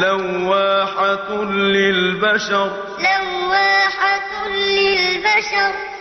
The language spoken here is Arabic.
لَوَّاحَةٌ لِّلْبَشَرِ. لَوَّاحَةٌ لِّلْبَشَرِ.